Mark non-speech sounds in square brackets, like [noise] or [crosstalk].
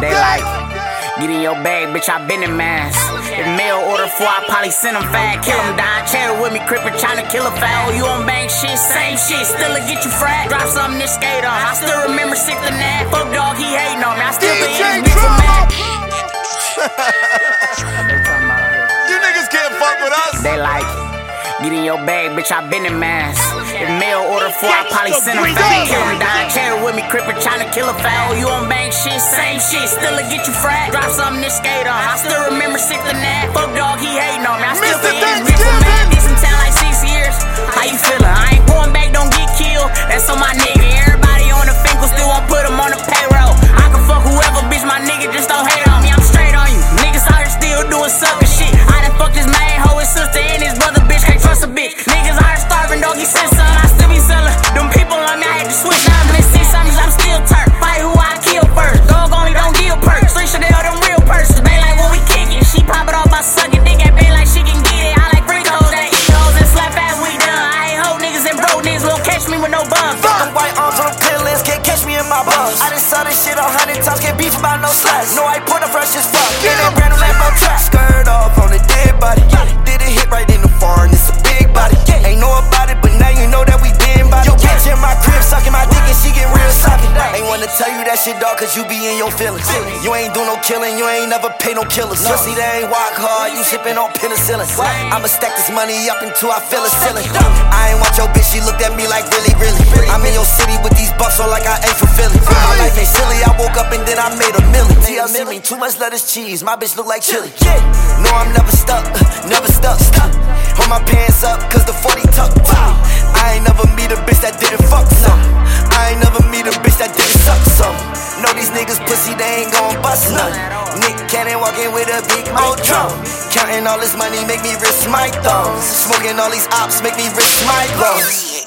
They like get in your bag, bitch, I been in mass. If mail order for, I probably send them fat. Kill them down, cherry with me, crippin' tryna kill a foul. Oh, you on bank shit, same shit, still a get you frat. Drop something this skate on. I still remember sick the nap. Fuck dog, he hating on me. I still be DJ eating bitch mad. [laughs] You niggas can't fuck with us. They like, get in your bag, bitch, I been in mass. If mail order for, I probably send them fat. Kill them down, shit, still get you frat. Drop something this skate on. I still remember sick the nap. Fuck dog, he hating on me. I still Mr. arms on them clear lens, can't catch me in my bums. I done saw this shit a hundred times, can't beef about no sluts. No, I put the fresh as fuck. Get that brand new Lambo truck. Skirt off on the dead body. Did it hit right in the foreign, it's a big body. Ain't know about it, but now you know that we been by Yo, bitch in my crib, sucking my dick and she get real sloppy. Ain't wanna tell you that shit, dog, cause you be in your feelings. You ain't do no killing, you ain't never pay no killers. Pussy, they ain't walk hard, you sipping on penicillin. I'ma stack this money up until I feel a ceiling. I ain't want your Ain't silly, I woke up and then I made a million. TLC mean too much lettuce cheese, my bitch look like Chilli. Yeah. No, I'm never stuck, never stuck. Hold my pants up, cause the 40 tucked to me. I ain't never meet a bitch that didn't fuck some. I ain't never meet a bitch that didn't suck some. Know these niggas pussy, they ain't gon' bust none. Nick Cannon walking with a big old drum. Counting all this money make me risk my thumbs. Smoking all these ops make me risk my lungs.